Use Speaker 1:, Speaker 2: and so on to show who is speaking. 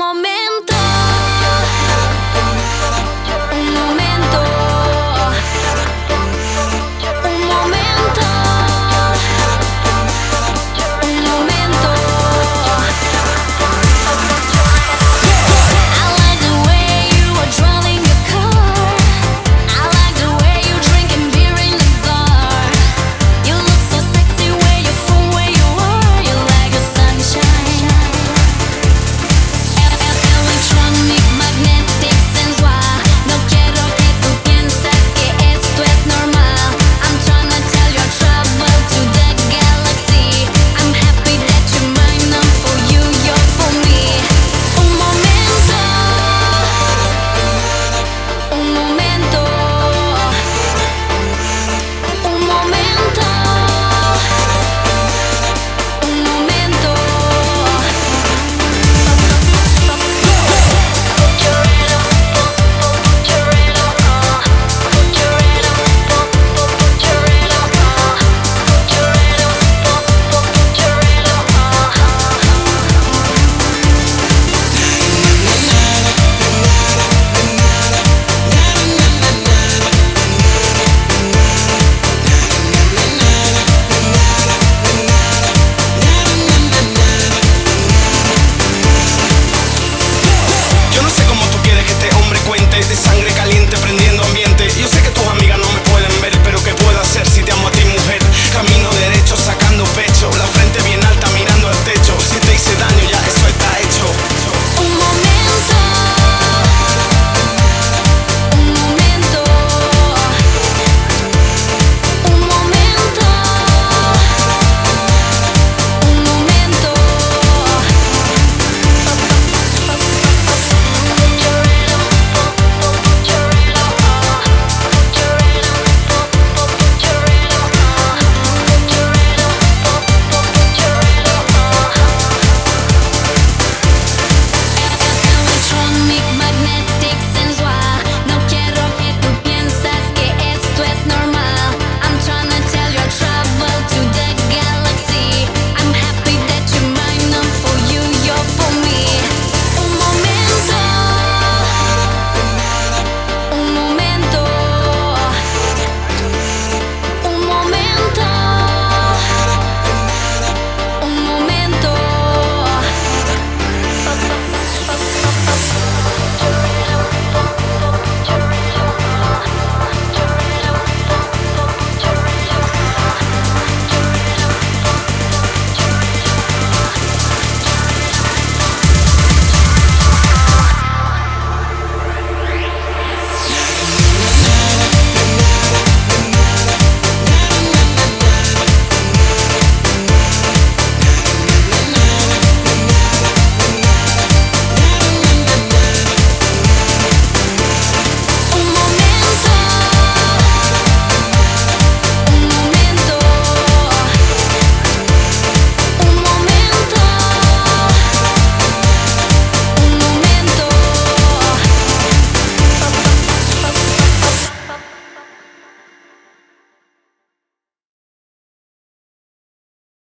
Speaker 1: moment.